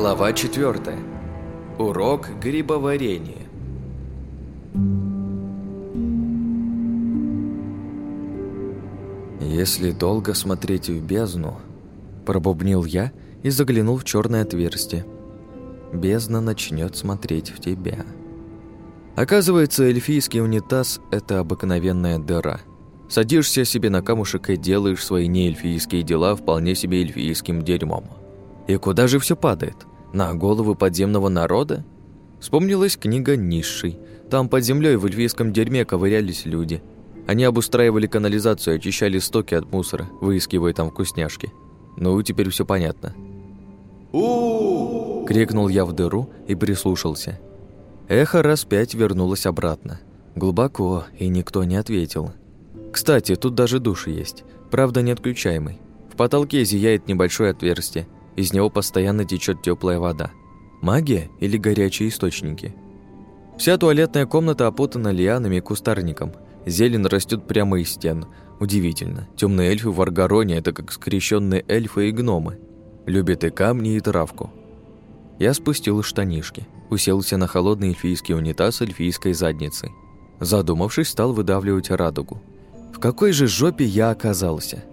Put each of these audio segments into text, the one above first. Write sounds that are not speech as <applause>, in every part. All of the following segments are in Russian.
Глава 4. Урок грибоварения. Если долго смотреть в бездну, пробубнил я и заглянул в черное отверстие. Бездна начнет смотреть в тебя. Оказывается, эльфийский унитаз – это обыкновенная дыра. Садишься себе на камушек и делаешь свои неэльфийские дела вполне себе эльфийским дерьмом. И куда же все падает? На головы подземного народа? Вспомнилась книга «Низший». Там под землей в эльфийском дерьме ковырялись люди. Они обустраивали канализацию, очищали стоки от мусора, выискивая там вкусняшки. Ну, теперь все понятно. у Крикнул я в дыру и прислушался. Эхо раз пять вернулось обратно. Глубоко, и никто не ответил. Кстати, тут даже душ есть, правда не отключаемый. В потолке зияет небольшое отверстие, из него постоянно течет теплая вода. Магия или горячие источники? Вся туалетная комната опутана лианами и кустарником. Зелень растет прямо из стен. Удивительно. Темные эльфы в Аргароне – это как скрещенные эльфы и гномы. Любят и камни, и травку. Я спустил штанишки, уселся на холодный эльфийский унитаз эльфийской задницей. Задумавшись, стал выдавливать радугу. В какой же жопе я оказался?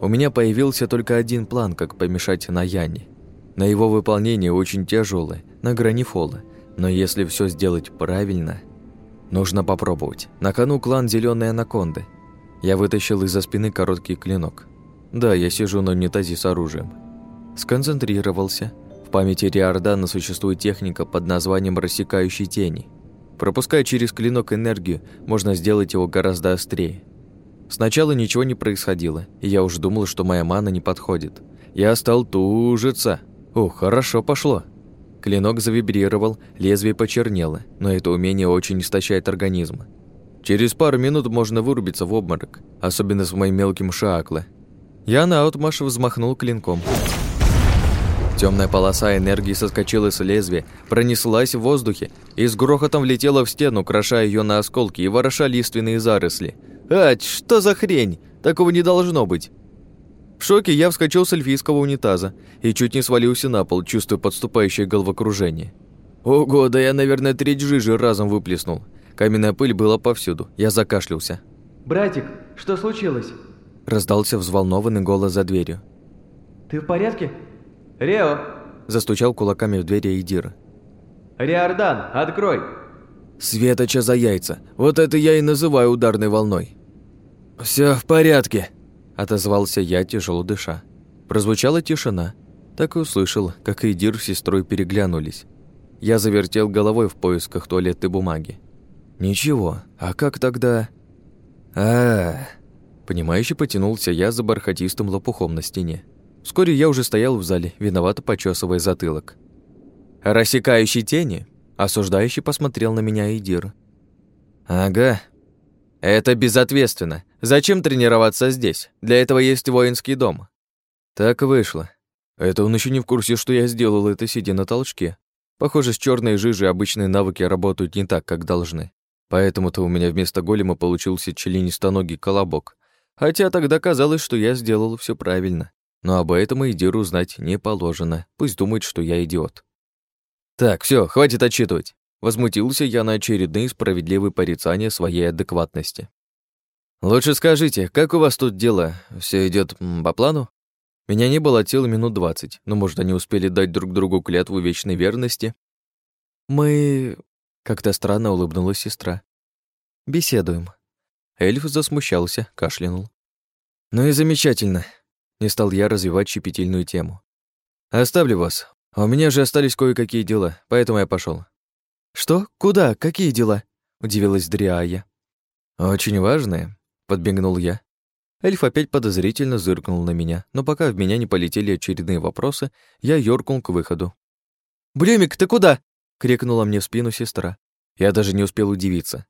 У меня появился только один план, как помешать Наяне. На его выполнение очень тяжелое, на грани фола. Но если все сделать правильно, нужно попробовать. На кону клан Зеленой Анаконды. Я вытащил из-за спины короткий клинок. Да, я сижу на унитазе с оружием. Сконцентрировался. В памяти Риордана существует техника под названием «рассекающей тени». Пропуская через клинок энергию, можно сделать его гораздо острее. Сначала ничего не происходило, и я уже думал, что моя мана не подходит. Я стал тужиться. Ух, хорошо пошло. Клинок завибрировал, лезвие почернело, но это умение очень истощает организм. Через пару минут можно вырубиться в обморок, особенно с моим мелким шаакле. Я наотмашь взмахнул клинком. Темная полоса энергии соскочила с лезвия, пронеслась в воздухе и с грохотом влетела в стену, крошая ее на осколки и вороша лиственные заросли – «Ать, что за хрень? Такого не должно быть!» В шоке я вскочил с эльфийского унитаза и чуть не свалился на пол, чувствуя подступающее головокружение. Ого, да я, наверное, треть жижи разом выплеснул. Каменная пыль была повсюду. Я закашлялся. «Братик, что случилось?» Раздался взволнованный голос за дверью. «Ты в порядке?» «Рео!» Застучал кулаками в двери Эйдира. «Риордан, открой!» Светоча за яйца. Вот это я и называю ударной волной. Все в порядке», – отозвался я, тяжело дыша. Прозвучала тишина. Так и услышал, как Эйдир с сестрой переглянулись. Я завертел головой в поисках туалетной бумаги. «Ничего, а как тогда...» а, -а, -а Понимающе потянулся я за бархатистым лопухом на стене. Вскоре я уже стоял в зале, виновато почесывая затылок. «Рассекающий тени?» Осуждающий посмотрел на меня Идир. «Ага. Это безответственно. Зачем тренироваться здесь? Для этого есть воинский дом». Так вышло. Это он еще не в курсе, что я сделал это, сидя на толчке. Похоже, с черной жижей обычные навыки работают не так, как должны. Поэтому-то у меня вместо голема получился членистоногий колобок. Хотя тогда казалось, что я сделал все правильно. Но об этом Идиру знать не положено. Пусть думает, что я идиот. «Так, все, хватит отчитывать!» Возмутился я на очередные справедливые порицания своей адекватности. «Лучше скажите, как у вас тут дела? Все идет по плану?» Меня не было от силы минут двадцать, но, может, они успели дать друг другу клятву вечной верности? «Мы...» — как-то странно улыбнулась сестра. «Беседуем». Эльф засмущался, кашлянул. «Ну и замечательно», — не стал я развивать щепетильную тему. «Оставлю вас, а у меня же остались кое-какие дела, поэтому я пошел. «Что? Куда? Какие дела?» — удивилась Дриая. «Очень важные», — подбегнул я. Эльф опять подозрительно зыркнул на меня, но пока в меня не полетели очередные вопросы, я ёркнул к выходу. «Блюмик, ты куда?» — крикнула мне в спину сестра. Я даже не успел удивиться.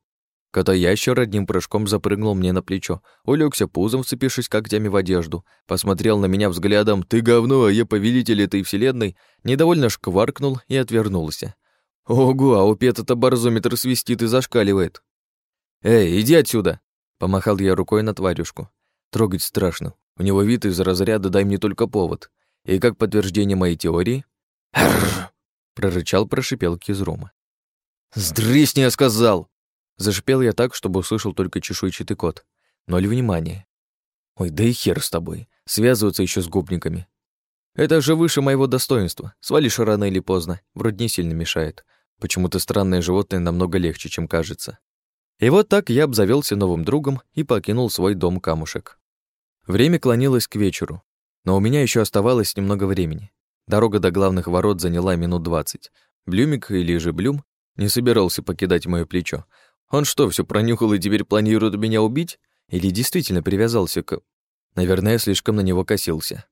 Кота-ящер одним прыжком запрыгнул мне на плечо, улегся пузом, вцепившись когтями в одежду, посмотрел на меня взглядом «Ты говно, а я повелитель этой вселенной», недовольно шкваркнул и отвернулся. «Ого, а у Пета-то барзометр свистит и зашкаливает». «Эй, иди отсюда!» — помахал я рукой на тварюшку. Трогать страшно. У него вид из разряда «дай мне только повод». И как подтверждение моей теории... прорычал, прошипел Кизрума. «Сдрысни, я сказал!» Зашипел я так, чтобы услышал только чешуйчатый кот. Ноль внимания. «Ой, да и хер с тобой. Связываться еще с гопниками. Это же выше моего достоинства. Свалишь рано или поздно. Вроде не сильно мешает. Почему-то странное животное намного легче, чем кажется. И вот так я обзавелся новым другом и покинул свой дом камушек. Время клонилось к вечеру, но у меня еще оставалось немного времени. Дорога до главных ворот заняла минут двадцать. Блюмик, или же Блюм, не собирался покидать мое плечо. Он что, все пронюхал и теперь планирует меня убить? Или действительно привязался к... Наверное, я слишком на него косился.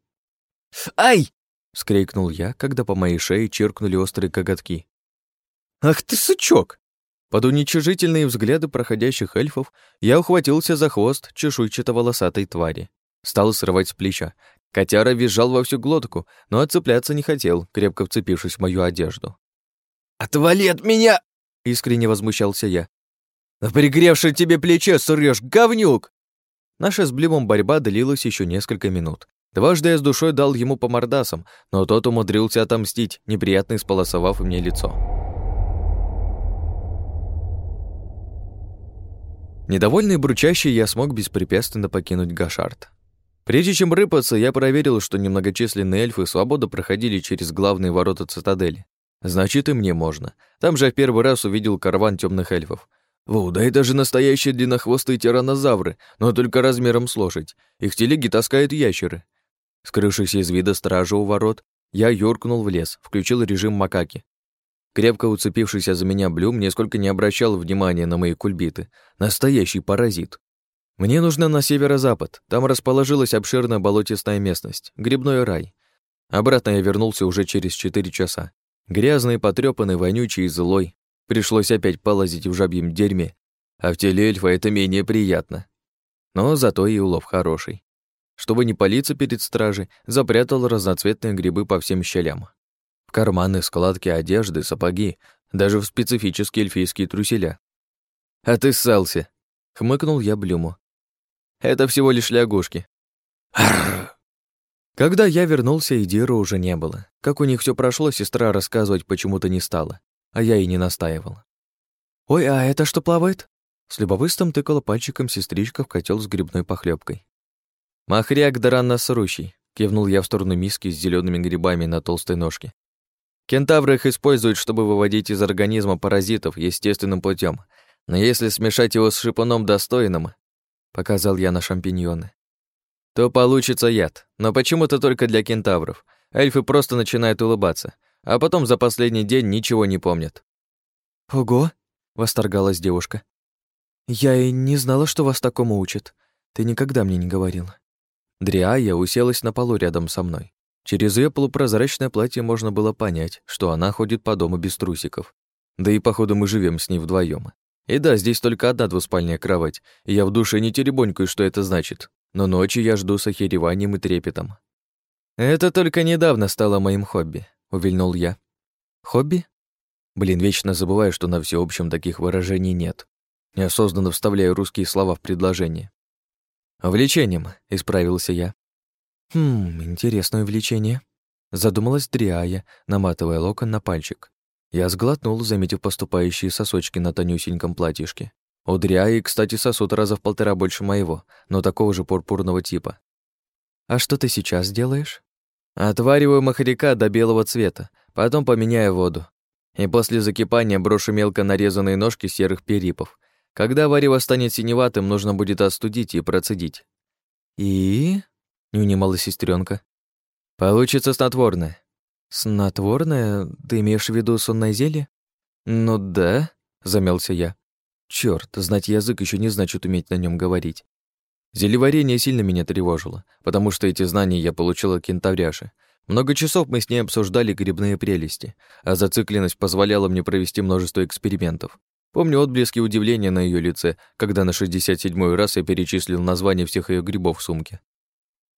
«Ай!» — вскрикнул я, когда по моей шее чиркнули острые коготки. «Ах ты сучок!» Под уничижительные взгляды проходящих эльфов я ухватился за хвост чешуйчато-волосатой твари. Стал срывать с плеча. Котяра визжал во всю глотку, но отцепляться не хотел, крепко вцепившись в мою одежду. «Отвали от меня!» — искренне возмущался я. «На пригревшее тебе плече срёшь, говнюк!» Наша с Блимом борьба длилась еще несколько минут. Дважды я с душой дал ему по мордасам, но тот умудрился отомстить, неприятно исполосовав мне лицо. Недовольный и бручащий я смог беспрепятственно покинуть Гашард. Прежде чем рыпаться, я проверил, что немногочисленные эльфы свободно проходили через главные ворота цитадели. Значит, и мне можно. Там же я первый раз увидел караван темных эльфов. Воу, да это же настоящие длиннохвостые тиранозавры, но только размером с лошадь. Их телеги таскают ящеры. Скрывшись из вида стража у ворот, я юркнул в лес, включил режим макаки. Крепко уцепившийся за меня Блюм нисколько не обращал внимания на мои кульбиты. Настоящий паразит. Мне нужно на северо-запад. Там расположилась обширная болотистая местность, грибной рай. Обратно я вернулся уже через четыре часа. Грязный, потрёпанный, вонючий и злой. Пришлось опять полазить в жабьем дерьме, а в теле эльфа это менее приятно. Но зато и улов хороший. Чтобы не палиться перед стражей, запрятал разноцветные грибы по всем щелям. Карманы, складки одежды, сапоги, даже в специфические эльфийские труселя. «А ты ссался!» — хмыкнул я Блюму. Это всего лишь лягушки. Когда я вернулся, и Дира уже не было. Как у них все прошло, сестра рассказывать почему-то не стала, а я и не настаивал. «Ой, а это что плавает?» С любопытством тыкала пальчиком сестричка в котел с грибной похлебкой. «Махряк даранно срущий», — кивнул я в сторону миски с зелеными грибами на толстой ножке. Кентавры их используют, чтобы выводить из организма паразитов естественным путем. Но если смешать его с шипуном достойным, показал я на шампиньоны. То получится яд, но почему-то только для кентавров. Эльфы просто начинают улыбаться, а потом за последний день ничего не помнят. «Ого!» — восторгалась девушка. «Я и не знала, что вас такому учат. Ты никогда мне не говорила». Дриая уселась на полу рядом со мной. Через ее полупрозрачное платье можно было понять, что она ходит по дому без трусиков. Да и, походу, мы живем с ней вдвоем. И да, здесь только одна двуспальная кровать, и я в душе не теребонькаю, что это значит. Но ночи я жду с охереванием и трепетом. «Это только недавно стало моим хобби», — увильнул я. «Хобби?» Блин, вечно забываю, что на всеобщем таких выражений нет. Неосознанно вставляю русские слова в предложение. «Влечением», — исправился я. «Хм, интересное влечение», — задумалась Дриая, наматывая локон на пальчик. Я сглотнул, заметив поступающие сосочки на тонюсеньком платьишке. У Дриаи, кстати, сосуд раза в полтора больше моего, но такого же пурпурного типа. «А что ты сейчас делаешь?» «Отвариваю махарика до белого цвета, потом поменяю воду. И после закипания брошу мелко нарезанные ножки серых перипов. Когда варево станет синеватым, нужно будет остудить и процедить». «И?» — не унимала сестренка. «Получится снотворное. «Снотворное? Ты имеешь в виду сонное зелье?» «Ну да», — замялся я. Черт, знать язык еще не значит уметь на нем говорить. Зелеварение сильно меня тревожило, потому что эти знания я получил от кентавряши. Много часов мы с ней обсуждали грибные прелести, а зацикленность позволяла мне провести множество экспериментов. Помню отблески удивления на ее лице, когда на 67-й раз я перечислил названия всех ее грибов в сумке.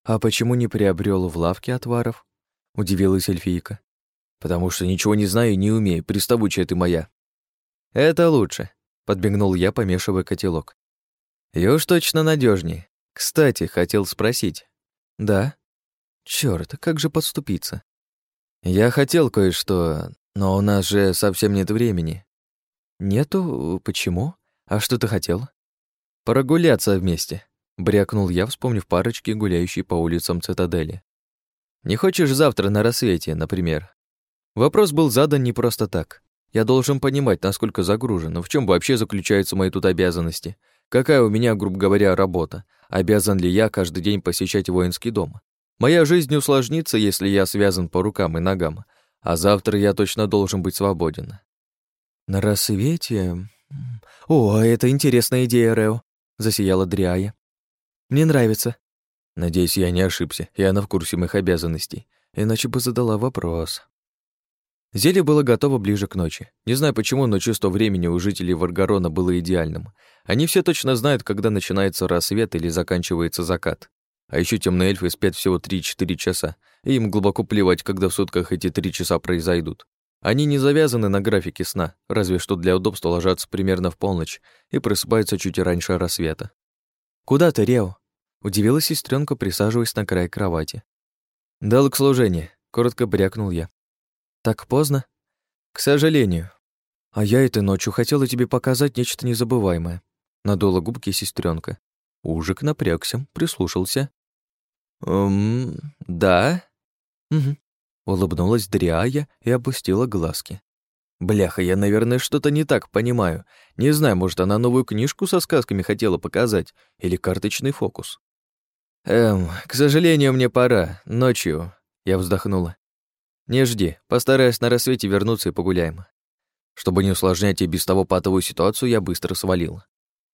«А почему не приобрел в лавке отваров?» удивилась эльфийка. «Потому что ничего не знаю и не умею, приставучая ты моя». «Это лучше», — подбегнул я, помешивая котелок. «И уж точно надежнее. Кстати, хотел спросить». «Да?» «Чёрт, как же подступиться?» «Я хотел кое-что... Но у нас же совсем нет времени. Нету? Почему? А что ты хотел? Прогуляться вместе, брякнул я, вспомнив парочки, гуляющие по улицам цитадели. Не хочешь завтра на рассвете, например? Вопрос был задан не просто так. Я должен понимать, насколько загружен, в чем вообще заключаются мои тут обязанности. Какая у меня, грубо говоря, работа? Обязан ли я каждый день посещать воинский дом? Моя жизнь усложнится, если я связан по рукам и ногам, а завтра я точно должен быть свободен. На рассвете... О, это интересная идея, Рео, засияла Дриая. Мне нравится. Надеюсь, я не ошибся, и она в курсе моих обязанностей, иначе бы задала вопрос. Зелье было готово ближе к ночи. Не знаю почему, но чувство времени у жителей Варгарона было идеальным. Они все точно знают, когда начинается рассвет или заканчивается закат. А еще темные эльфы спят всего 3-4 часа, и им глубоко плевать, когда в сутках эти 3 часа произойдут. Они не завязаны на графике сна, разве что для удобства ложатся примерно в полночь и просыпаются чуть раньше рассвета. «Куда ты, Рео?» — удивилась сестренка, присаживаясь на край кровати. «Дал к служению», — коротко брякнул я. «Так поздно?» «К сожалению. А я этой ночью хотела тебе показать нечто незабываемое», — надула губки сестренка. Ужик напрягся, прислушался. «Эм, да?» «Угу», — улыбнулась Дриая и опустила глазки. «Бляха, я, наверное, что-то не так понимаю. Не знаю, может, она новую книжку со сказками хотела показать или карточный фокус». «Эм, к сожалению, мне пора. Ночью». Я вздохнула. «Не жди. Постараюсь на рассвете вернуться и погуляем». Чтобы не усложнять и без того патовую ситуацию, я быстро свалил.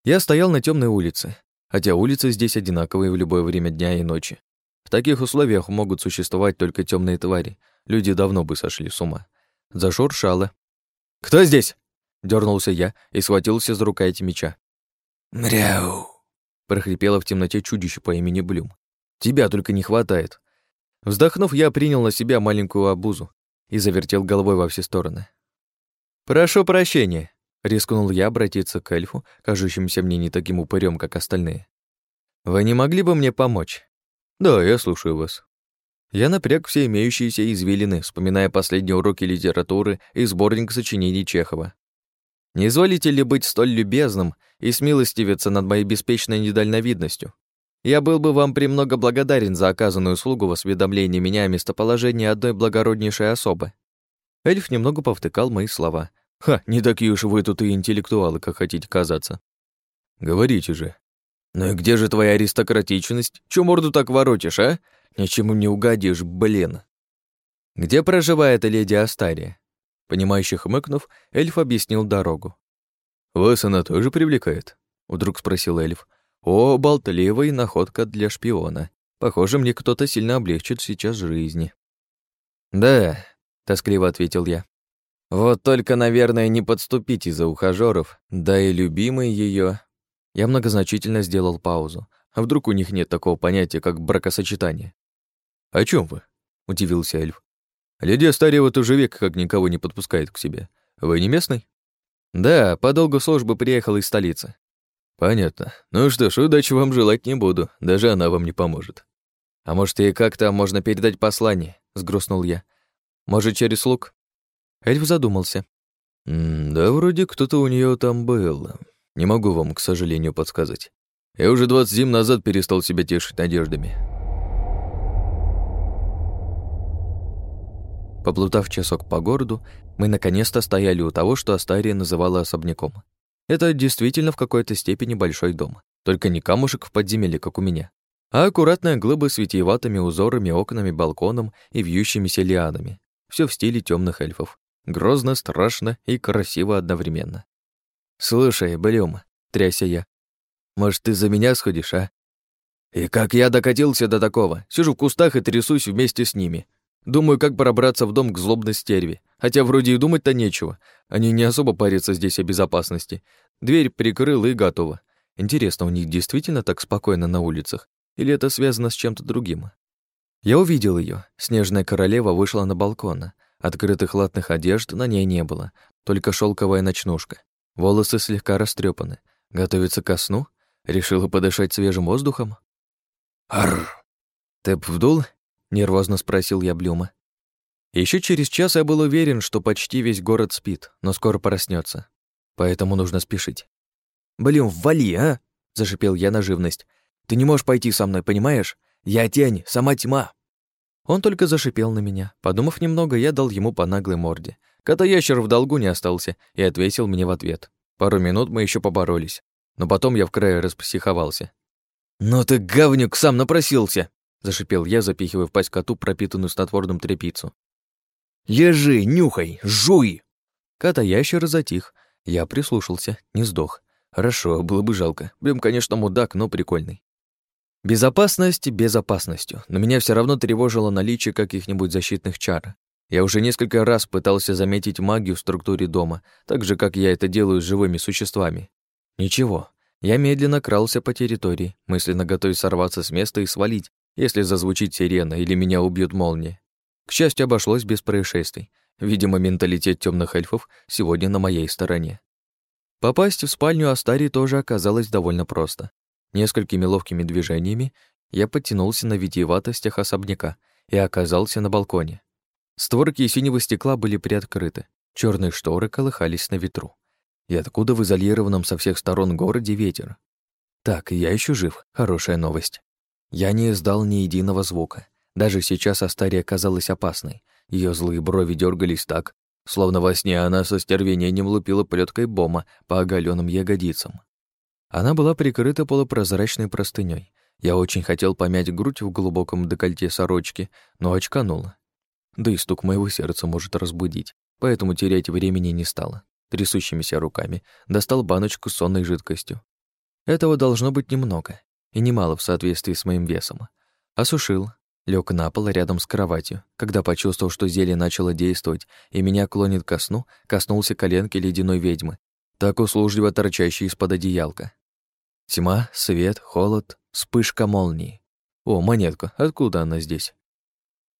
Я стоял на темной улице, хотя улицы здесь одинаковые в любое время дня и ночи. В таких условиях могут существовать только темные твари. Люди давно бы сошли с ума. Зашуршало. «Кто здесь?» — дернулся я и схватился за рукоять меча. «Мряу!» — прохрипело в темноте чудище по имени Блюм. «Тебя только не хватает». Вздохнув, я принял на себя маленькую обузу и завертел головой во все стороны. «Прошу прощения», Рискнул я обратиться к эльфу, кажущимся мне не таким упырем, как остальные. «Вы не могли бы мне помочь?» «Да, я слушаю вас». Я напряг все имеющиеся извилины, вспоминая последние уроки литературы и сборник сочинений Чехова. «Не изволите ли быть столь любезным и смилостивиться над моей беспечной недальновидностью? Я был бы вам премного благодарен за оказанную услугу в осведомлении меня о местоположении одной благороднейшей особы». Эльф немного повтыкал мои слова — Ха, не такие уж вы тут и интеллектуалы, как хотите казаться. Говорите же. Ну и где же твоя аристократичность? Чё морду так воротишь, а? Ничему не угодишь, блин. Где проживает леди Астария? Понимающе хмыкнув, эльф объяснил дорогу. «Вас она тоже привлекает?» — вдруг спросил эльф. «О, болтливая находка для шпиона. Похоже, мне кто-то сильно облегчит сейчас жизни». «Да», — тоскливо ответил я. Вот только, наверное, не подступить из-за ухажёров, да и любимый её. Я многозначительно сделал паузу. А вдруг у них нет такого понятия, как бракосочетание? «О чём вы?» — удивился эльф. «Леди Астария уже век как никого не подпускает к себе. Вы не местный?» «Да, по долгу службы приехал из столицы». «Понятно. Ну что ж, удачи вам желать не буду, даже она вам не поможет». «А может, ей как-то можно передать послание?» — сгрустнул я. «Может, через слуг?» Эльф задумался. «Да, вроде кто-то у нее там был. Не могу вам, к сожалению, подсказать. Я уже двадцать зим назад перестал себя тешить надеждами». Поплутав часок по городу, мы наконец-то стояли у того, что Астария называла особняком. Это действительно в какой-то степени большой дом, только не камушек в подземелье, как у меня, а аккуратная глыба с витиеватыми узорами, окнами, балконом и вьющимися лианами. Все в стиле темных эльфов. Грозно, страшно и красиво одновременно. «Слушай, Блюм», — тряся я, «может, ты за меня сходишь, а?» И как я докатился до такого? Сижу в кустах и трясусь вместе с ними. Думаю, как пробраться в дом к злобной стерве. Хотя вроде и думать-то нечего. Они не особо парятся здесь о безопасности. Дверь прикрыл и готово. Интересно, у них действительно так спокойно на улицах? Или это связано с чем-то другим? Я увидел ее. Снежная королева вышла на балкон. Открытых латных одежд на ней не было, только шелковая ночнушка. Волосы слегка растрепаны. Готовится ко сну? Решила подышать свежим воздухом? Арр! Тэп вдул? Нервозно спросил я Блюма. Еще через час я был уверен, что почти весь город спит, но скоро проснется. Поэтому нужно спешить. «Блин, вали, а!» — зашипел я на живность. «Ты не можешь пойти со мной, понимаешь? Я тень, сама тьма!» Он только зашипел на меня. Подумав немного, я дал ему по наглой морде. Кота-ящер в долгу не остался и ответил мне в ответ. Пару минут мы еще поборолись, но потом я в крае распсиховался. «Ну ты, говнюк, сам напросился!» — зашипел я, запихивая в пасть коту пропитанную снотворным тряпицу. «Лежи, нюхай, жуй!» Кота-ящер затих. Я прислушался, не сдох. Хорошо, было бы жалко. Блин, конечно, мудак, но прикольный. Безопасность безопасностью, но меня все равно тревожило наличие каких-нибудь защитных чар. Я уже несколько раз пытался заметить магию в структуре дома, так же, как я это делаю с живыми существами. Ничего. Я медленно крался по территории, мысленно готовясь сорваться с места и свалить, если зазвучит сирена или меня убьют молния. К счастью, обошлось без происшествий. Видимо, менталитет темных эльфов сегодня на моей стороне. Попасть в спальню Астарии тоже оказалось довольно просто. Несколькими ловкими движениями я подтянулся на витиеватостях особняка и оказался на балконе. Створки синего стекла были приоткрыты, черные шторы колыхались на ветру. И откуда в изолированном со всех сторон городе ветер? Так, я еще жив, хорошая новость. Я не издал ни единого звука. Даже сейчас Астария казалась опасной. Ее злые брови дергались так, словно во сне она со стервенением лупила плеткой бома по оголенным ягодицам. Она была прикрыта полупрозрачной простыней. Я очень хотел помять грудь в глубоком декольте сорочки, но очканула. Да и стук моего сердца может разбудить, поэтому терять времени не стало. Трясущимися руками достал баночку с сонной жидкостью. Этого должно быть немного, и немало в соответствии с моим весом. Осушил, лег на пол рядом с кроватью. Когда почувствовал, что зелье начало действовать и меня клонит ко сну, коснулся коленки ледяной ведьмы, так услужливо торчащей из-под одеялка. Тьма, свет, холод, вспышка молнии. О, монетка, откуда она здесь?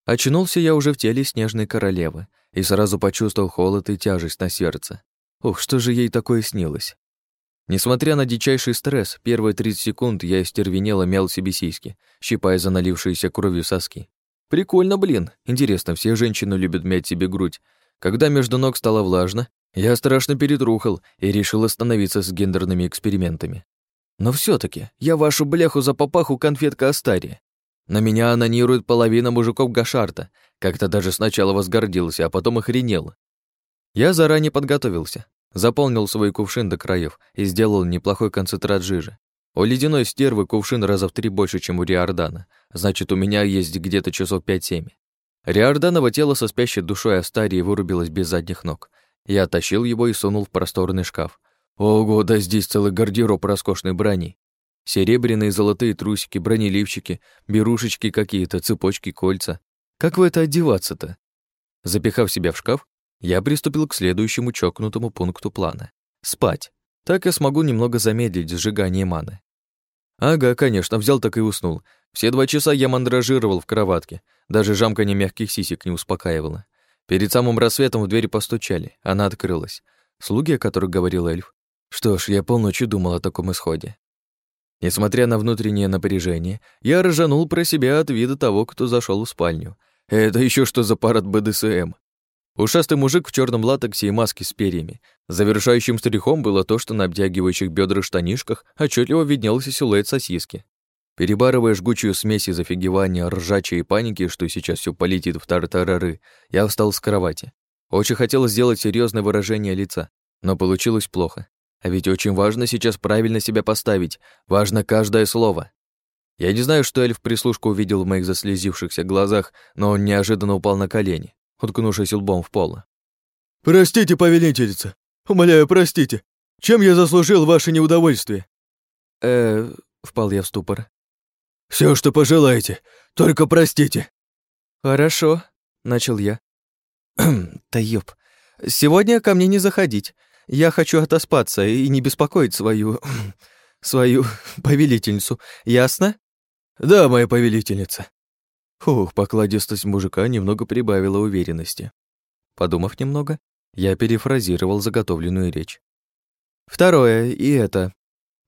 Очнулся я уже в теле снежной королевы и сразу почувствовал холод и тяжесть на сердце. Ух, что же ей такое снилось? Несмотря на дичайший стресс, первые 30 секунд я истервенело мял себе сиськи, щипая за налившиеся кровью соски. Прикольно, блин. Интересно, все женщины любят мять себе грудь. Когда между ног стало влажно, я страшно перетрухал и решил остановиться с гендерными экспериментами. Но все таки я вашу бляху за попаху конфетка Астария. На меня анонирует половина мужиков Гашарта. Как-то даже сначала возгордился, а потом охренел. Я заранее подготовился. Заполнил свой кувшин до краев и сделал неплохой концентрат жижи. У ледяной стервы кувшин раза в три больше, чем у Риордана. Значит, у меня есть где-то часов пять-семь. Риорданово тело со спящей душой Астарии вырубилось без задних ног. Я оттащил его и сунул в просторный шкаф. Ого, да здесь целый гардероб роскошной брони. Серебряные золотые трусики, бронеливчики, берушечки какие-то, цепочки, кольца. Как в это одеваться-то? Запихав себя в шкаф, я приступил к следующему чокнутому пункту плана. Спать. Так я смогу немного замедлить сжигание маны. Ага, конечно, взял так и уснул. Все два часа я мандражировал в кроватке. Даже жамканье мягких сисек не успокаивало. Перед самым рассветом в дверь постучали. Она открылась. Слуги, о которых говорил эльф, что ж, я полночи думал о таком исходе. Несмотря на внутреннее напряжение, я ржанул про себя от вида того, кто зашел в спальню. Это еще что за парад БДСМ? Ушастый мужик в черном латексе и маске с перьями. Завершающим стрихом было то, что на обтягивающих бедра штанишках отчетливо виднелся силуэт сосиски. Перебарывая жгучую смесь из офигевания, ржачей и паники, что сейчас все полетит в тартарары, я встал с кровати. Очень хотел сделать серьезное выражение лица, но получилось плохо. А ведь очень важно сейчас правильно себя поставить, важно каждое слово. Я не знаю, что эльф прислушку увидел в моих заслезившихся глазах, но он неожиданно упал на колени, уткнувшись лбом в пол. «Простите, повелительница! Умоляю, простите! Чем я заслужил ваше неудовольствие?» э впал я в ступор. Все, что пожелаете, только простите». «Хорошо», — начал я. <clears throat> «Да ёб, сегодня ко мне не заходить. Я хочу отоспаться и не беспокоить свою... <clears throat> свою повелительницу. Ясно? Да, моя повелительница. Фух, покладистость мужика немного прибавила уверенности. Подумав немного, я перефразировал заготовленную речь. Второе, и это.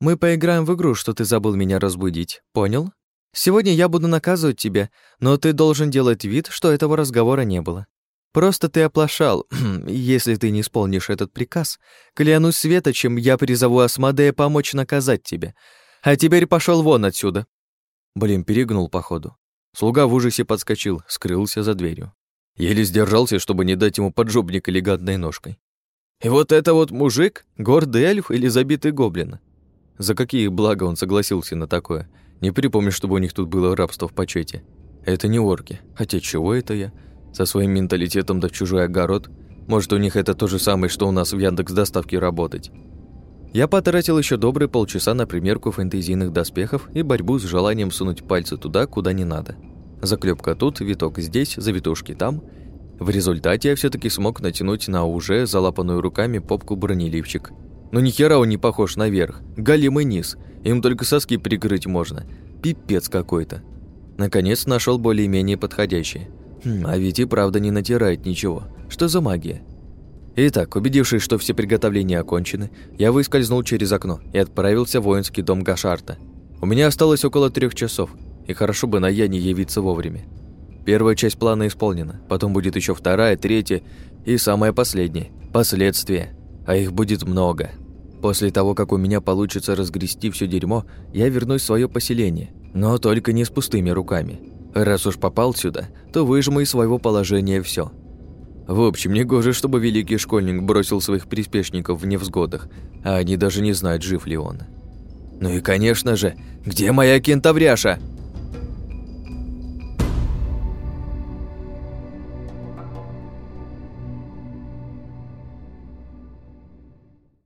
Мы поиграем в игру, что ты забыл меня разбудить, понял? Сегодня я буду наказывать тебя, но ты должен делать вид, что этого разговора не было. Просто ты оплошал. <clears throat> Если ты не исполнишь этот приказ, клянусь светочем, я призову Асмодея помочь наказать тебя. А теперь пошел вон отсюда. Блин, перегнул походу. Слуга в ужасе подскочил, скрылся за дверью. Еле сдержался, чтобы не дать ему поджопник элегантной ножкой. И вот это вот мужик, гордый эльф или забитый гоблин? За какие блага он согласился на такое? Не припомню, чтобы у них тут было рабство в почете. Это не орки. Хотя чего это я? Со своим менталитетом да в чужой огород? Может, у них это то же самое, что у нас в Яндекс доставке работать? Я потратил еще добрые полчаса на примерку фэнтезийных доспехов и борьбу с желанием сунуть пальцы туда, куда не надо. Заклепка тут, виток здесь, завитушки там. В результате я все таки смог натянуть на уже залапанную руками попку бронеливчик. Но ни хера он не похож на верх, голимый низ, им только соски прикрыть можно. Пипец какой-то. Наконец нашел более-менее подходящий. Хм, а ведь и правда не натирает ничего. Что за магия? Итак, убедившись, что все приготовления окончены, я выскользнул через окно и отправился в воинский дом Гашарта. У меня осталось около трех часов, и хорошо бы на Яне явиться вовремя. Первая часть плана исполнена, потом будет еще вторая, третья и самая последняя – последствия. А их будет много. После того, как у меня получится разгрести все дерьмо, я вернусь в свое поселение, но только не с пустыми руками. Раз уж попал сюда, то выжму из своего положения все. В общем, не гоже, чтобы великий школьник бросил своих приспешников в невзгодах, а они даже не знают, жив ли он. Ну и, конечно же, где моя кентавряша?